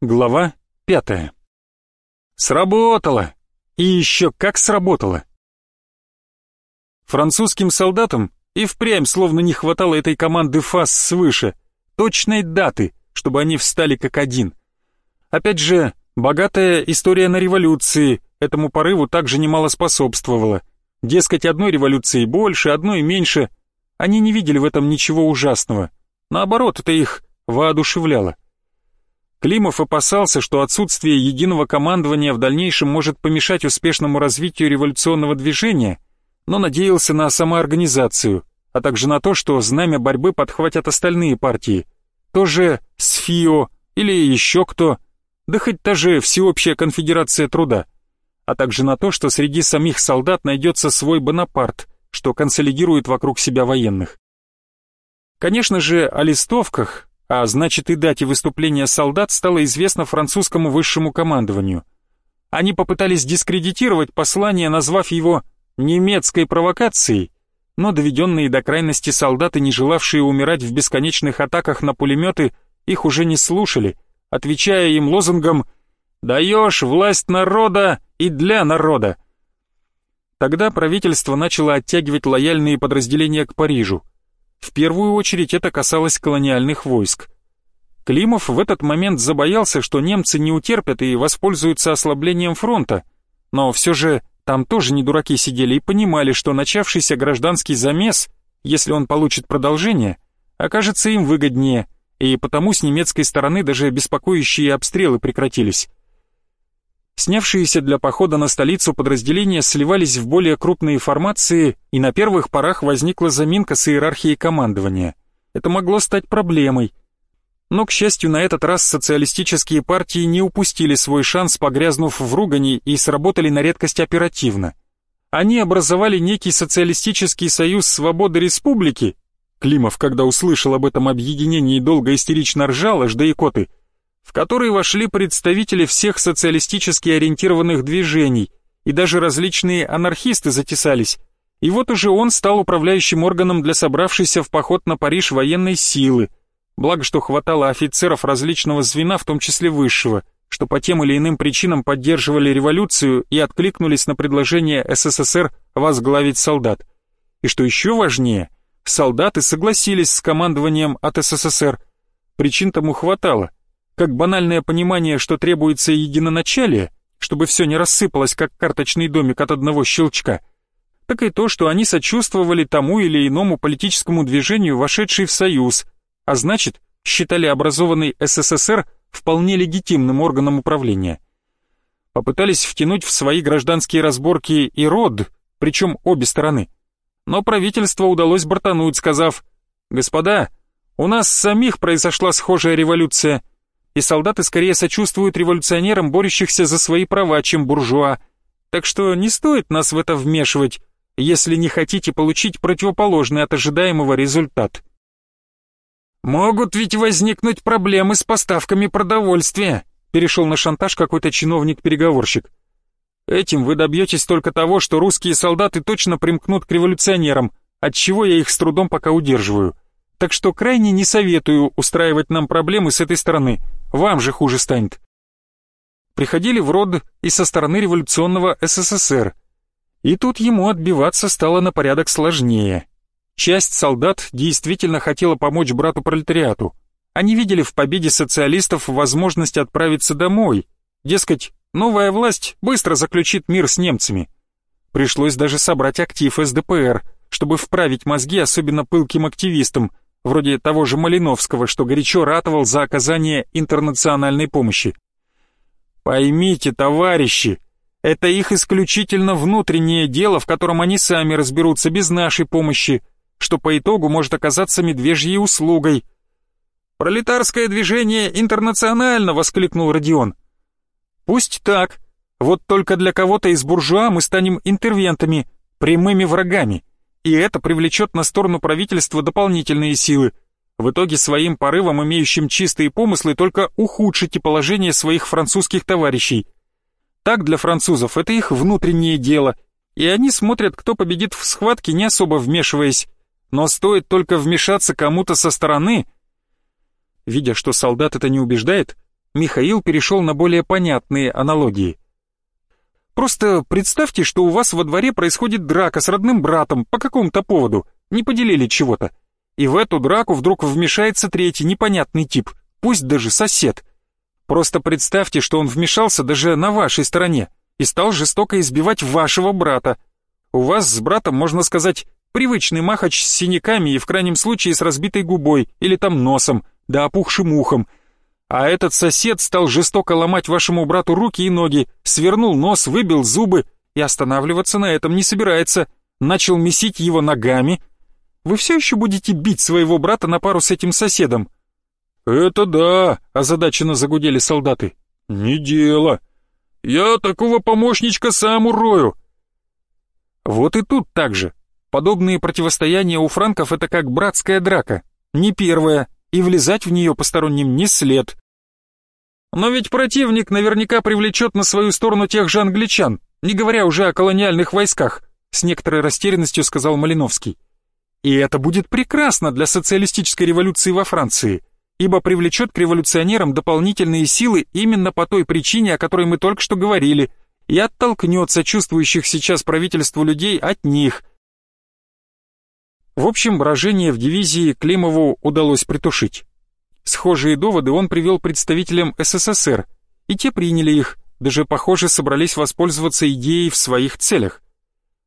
Глава пятая. Сработало! И еще как сработало! Французским солдатам и впрямь словно не хватало этой команды ФАС свыше, точной даты, чтобы они встали как один. Опять же, богатая история на революции этому порыву также немало способствовала. Дескать, одной революции больше, одной меньше. Они не видели в этом ничего ужасного. Наоборот, это их воодушевляло. Климов опасался, что отсутствие единого командования в дальнейшем может помешать успешному развитию революционного движения, но надеялся на самоорганизацию, а также на то, что знамя борьбы подхватят остальные партии, тоже СФИО или еще кто, да хоть та же Всеобщая конфедерация труда, а также на то, что среди самих солдат найдется свой Бонапарт, что консолидирует вокруг себя военных. Конечно же, о листовках, а значит и дате выступления солдат стало известно французскому высшему командованию. Они попытались дискредитировать послание, назвав его «немецкой провокацией», но доведенные до крайности солдаты, не желавшие умирать в бесконечных атаках на пулеметы, их уже не слушали, отвечая им лозунгом «даешь власть народа и для народа». Тогда правительство начало оттягивать лояльные подразделения к Парижу – в первую очередь это касалось колониальных войск. Климов в этот момент забоялся, что немцы не утерпят и воспользуются ослаблением фронта, но все же там тоже не дураки сидели и понимали, что начавшийся гражданский замес, если он получит продолжение, окажется им выгоднее, и потому с немецкой стороны даже беспокоящие обстрелы прекратились. Снявшиеся для похода на столицу подразделения сливались в более крупные формации, и на первых порах возникла заминка с иерархией командования. Это могло стать проблемой. Но, к счастью, на этот раз социалистические партии не упустили свой шанс, погрязнув в ругани, и сработали на редкость оперативно. Они образовали некий социалистический союз свободы республики. Климов, когда услышал об этом объединении, долго истерично ржал, аж до икоты – в который вошли представители всех социалистически ориентированных движений, и даже различные анархисты затесались. И вот уже он стал управляющим органом для собравшейся в поход на Париж военной силы. Благо, что хватало офицеров различного звена, в том числе высшего, что по тем или иным причинам поддерживали революцию и откликнулись на предложение СССР возглавить солдат. И что еще важнее, солдаты согласились с командованием от СССР. Причин тому хватало как банальное понимание, что требуется единоначалие, чтобы все не рассыпалось, как карточный домик от одного щелчка, так и то, что они сочувствовали тому или иному политическому движению, вошедшей в Союз, а значит, считали образованный СССР вполне легитимным органом управления. Попытались втянуть в свои гражданские разборки и род, причем обе стороны. Но правительство удалось бортануть, сказав, «Господа, у нас самих произошла схожая революция, и солдаты скорее сочувствуют революционерам, борющихся за свои права, чем буржуа. Так что не стоит нас в это вмешивать, если не хотите получить противоположный от ожидаемого результат. «Могут ведь возникнуть проблемы с поставками продовольствия», перешел на шантаж какой-то чиновник-переговорщик. «Этим вы добьетесь только того, что русские солдаты точно примкнут к революционерам, от чего я их с трудом пока удерживаю. Так что крайне не советую устраивать нам проблемы с этой стороны. Вам же хуже станет. Приходили в род и со стороны революционного СССР. И тут ему отбиваться стало на порядок сложнее. Часть солдат действительно хотела помочь брату-пролетариату. Они видели в победе социалистов возможность отправиться домой. Дескать, новая власть быстро заключит мир с немцами. Пришлось даже собрать актив СДПР, чтобы вправить мозги особенно пылким активистам – вроде того же Малиновского, что горячо ратовал за оказание интернациональной помощи. Поймите, товарищи, это их исключительно внутреннее дело, в котором они сами разберутся без нашей помощи, что по итогу может оказаться медвежьей услугой. «Пролетарское движение интернационально!» — воскликнул Родион. «Пусть так. Вот только для кого-то из буржуа мы станем интервентами, прямыми врагами и это привлечет на сторону правительства дополнительные силы. В итоге своим порывом, имеющим чистые помыслы, только ухудшите положение своих французских товарищей. Так для французов это их внутреннее дело, и они смотрят, кто победит в схватке, не особо вмешиваясь. Но стоит только вмешаться кому-то со стороны... Видя, что солдат это не убеждает, Михаил перешел на более понятные аналогии. Просто представьте, что у вас во дворе происходит драка с родным братом по какому-то поводу, не поделили чего-то. И в эту драку вдруг вмешается третий непонятный тип, пусть даже сосед. Просто представьте, что он вмешался даже на вашей стороне и стал жестоко избивать вашего брата. У вас с братом, можно сказать, привычный махач с синяками и в крайнем случае с разбитой губой или там носом, да опухшим ухом. А этот сосед стал жестоко ломать вашему брату руки и ноги, свернул нос, выбил зубы и останавливаться на этом не собирается. Начал месить его ногами. Вы все еще будете бить своего брата на пару с этим соседом? «Это да», — озадаченно загудели солдаты. «Не дело. Я такого помощничка сам урою». Вот и тут так же. Подобные противостояния у франков это как братская драка. Не первая, и влезать в нее посторонним не след. Но ведь противник наверняка привлечет на свою сторону тех же англичан, не говоря уже о колониальных войсках, с некоторой растерянностью сказал Малиновский. И это будет прекрасно для социалистической революции во Франции, ибо привлечет к революционерам дополнительные силы именно по той причине, о которой мы только что говорили, и оттолкнет сочувствующих сейчас правительству людей от них – в общем, брожение в дивизии Климову удалось притушить. Схожие доводы он привел представителям СССР, и те приняли их, даже, похоже, собрались воспользоваться идеей в своих целях.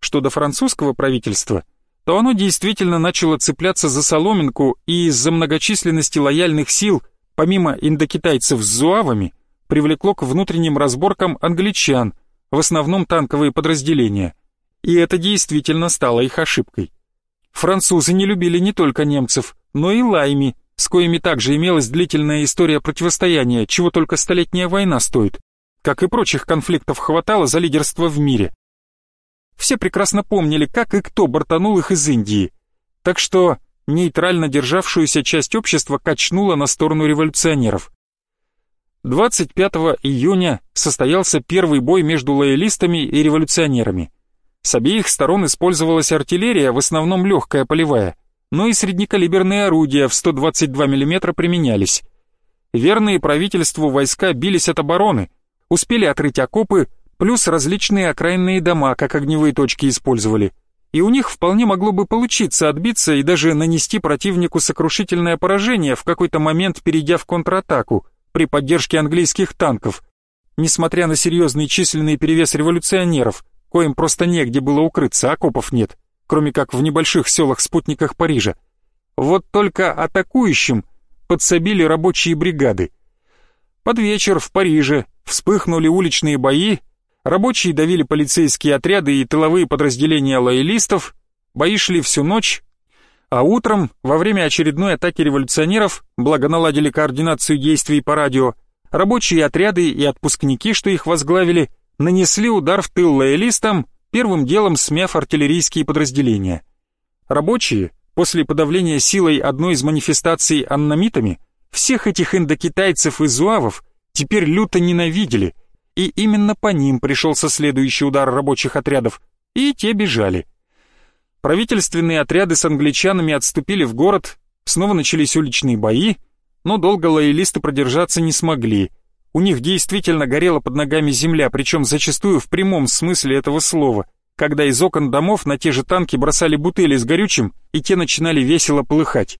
Что до французского правительства, то оно действительно начало цепляться за соломинку и из-за многочисленности лояльных сил, помимо индокитайцев с зуавами, привлекло к внутренним разборкам англичан, в основном танковые подразделения. И это действительно стало их ошибкой. Французы не любили не только немцев, но и лайми, с коими также имелась длительная история противостояния, чего только столетняя война стоит. Как и прочих конфликтов хватало за лидерство в мире. Все прекрасно помнили, как и кто бортанул их из Индии. Так что нейтрально державшуюся часть общества качнула на сторону революционеров. 25 июня состоялся первый бой между лоялистами и революционерами. С обеих сторон использовалась артиллерия, в основном легкая полевая, но и среднекалиберные орудия в 122 мм применялись. Верные правительству войска бились от обороны, успели отрыть окопы, плюс различные окраинные дома, как огневые точки использовали. И у них вполне могло бы получиться отбиться и даже нанести противнику сокрушительное поражение, в какой-то момент перейдя в контратаку, при поддержке английских танков, несмотря на серьезный численный перевес революционеров – коим просто негде было укрыться, окопов нет, кроме как в небольших селах-спутниках Парижа. Вот только атакующим подсобили рабочие бригады. Под вечер в Париже вспыхнули уличные бои, рабочие давили полицейские отряды и тыловые подразделения лоялистов, бои шли всю ночь, а утром, во время очередной атаки революционеров, благо наладили координацию действий по радио, рабочие отряды и отпускники, что их возглавили, нанесли удар в тыл лоялистам, первым делом смяв артиллерийские подразделения. Рабочие, после подавления силой одной из манифестаций аннамитами, всех этих индокитайцев и зуавов теперь люто ненавидели, и именно по ним пришелся следующий удар рабочих отрядов, и те бежали. Правительственные отряды с англичанами отступили в город, снова начались уличные бои, но долго лоялисты продержаться не смогли – у них действительно горела под ногами земля, причем зачастую в прямом смысле этого слова, когда из окон домов на те же танки бросали бутыли с горючим, и те начинали весело полыхать.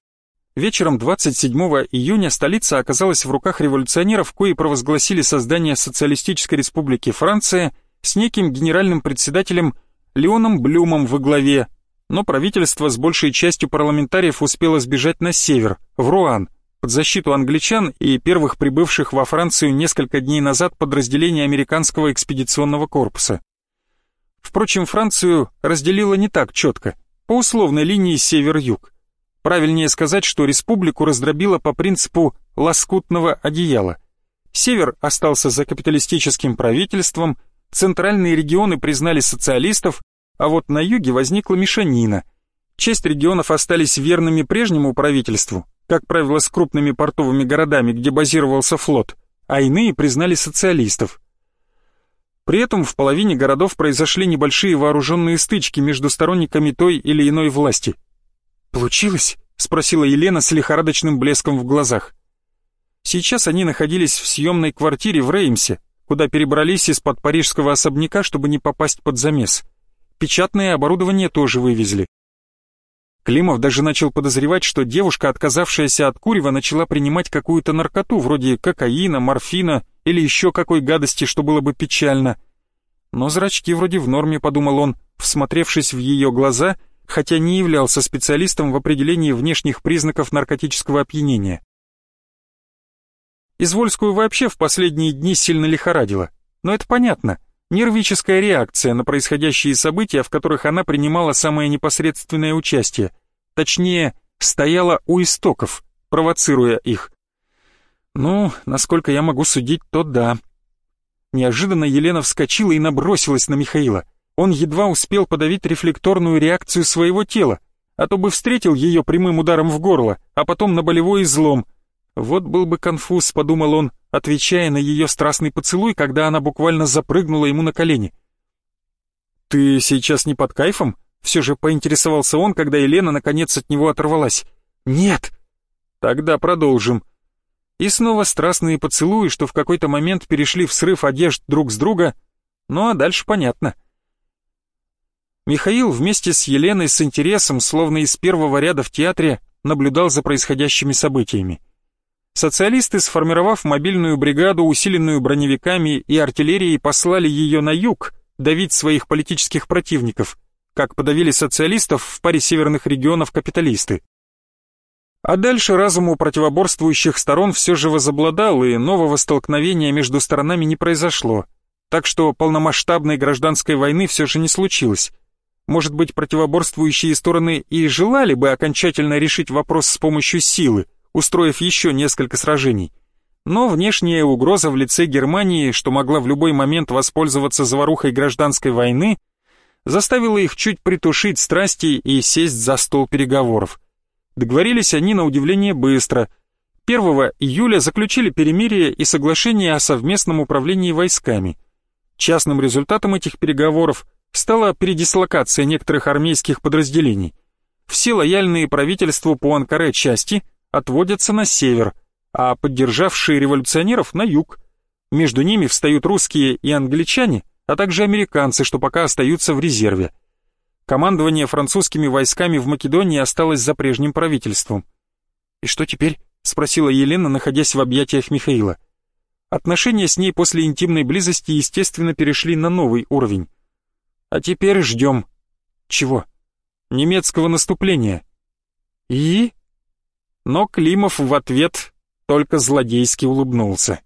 Вечером 27 июня столица оказалась в руках революционеров, кои провозгласили создание Социалистической Республики Франция с неким генеральным председателем Леоном Блюмом во главе, но правительство с большей частью парламентариев успело сбежать на север, в Руан, под защиту англичан и первых прибывших во Францию несколько дней назад подразделений американского экспедиционного корпуса. Впрочем, Францию разделило не так четко, по условной линии север-юг. Правильнее сказать, что республику раздробило по принципу лоскутного одеяла. Север остался за капиталистическим правительством, центральные регионы признали социалистов, а вот на юге возникла мешанина. Часть регионов остались верными прежнему правительству, как правило, с крупными портовыми городами, где базировался флот, а иные признали социалистов. При этом в половине городов произошли небольшие вооруженные стычки между сторонниками той или иной власти. «Получилось?» — спросила Елена с лихорадочным блеском в глазах. Сейчас они находились в съемной квартире в Реймсе, куда перебрались из-под парижского особняка, чтобы не попасть под замес. Печатное оборудование тоже вывезли. Климов даже начал подозревать, что девушка, отказавшаяся от курева, начала принимать какую-то наркоту, вроде кокаина, морфина или еще какой гадости, что было бы печально. Но зрачки вроде в норме, подумал он, всмотревшись в ее глаза, хотя не являлся специалистом в определении внешних признаков наркотического опьянения. Извольскую вообще в последние дни сильно лихорадило, но это понятно. Нервическая реакция на происходящие события, в которых она принимала самое непосредственное участие. Точнее, стояла у истоков, провоцируя их. Ну, насколько я могу судить, то да. Неожиданно Елена вскочила и набросилась на Михаила. Он едва успел подавить рефлекторную реакцию своего тела, а то бы встретил ее прямым ударом в горло, а потом на болевой излом. Вот был бы конфуз, подумал он, отвечая на ее страстный поцелуй, когда она буквально запрыгнула ему на колени. «Ты сейчас не под кайфом?» Все же поинтересовался он, когда Елена наконец от него оторвалась. «Нет!» «Тогда продолжим». И снова страстные поцелуи, что в какой-то момент перешли в срыв одежд друг с друга, ну а дальше понятно. Михаил вместе с Еленой с интересом, словно из первого ряда в театре, наблюдал за происходящими событиями. Социалисты, сформировав мобильную бригаду, усиленную броневиками и артиллерией, послали ее на юг давить своих политических противников, как подавили социалистов в паре северных регионов капиталисты. А дальше разум у противоборствующих сторон все же возобладал, и нового столкновения между сторонами не произошло, так что полномасштабной гражданской войны все же не случилось. Может быть, противоборствующие стороны и желали бы окончательно решить вопрос с помощью силы, устроив еще несколько сражений. Но внешняя угроза в лице Германии, что могла в любой момент воспользоваться заварухой гражданской войны, заставила их чуть притушить страсти и сесть за стол переговоров. Договорились они на удивление быстро. 1 июля заключили перемирие и соглашение о совместном управлении войсками. Частным результатом этих переговоров стала передислокация некоторых армейских подразделений. Все лояльные правительству по Анкаре части – отводятся на север, а поддержавшие революционеров на юг. Между ними встают русские и англичане, а также американцы, что пока остаются в резерве. Командование французскими войсками в Македонии осталось за прежним правительством. «И что теперь?» — спросила Елена, находясь в объятиях Михаила. Отношения с ней после интимной близости, естественно, перешли на новый уровень. А теперь ждем. Чего? Немецкого наступления. И? Но Климов в ответ только злодейски улыбнулся.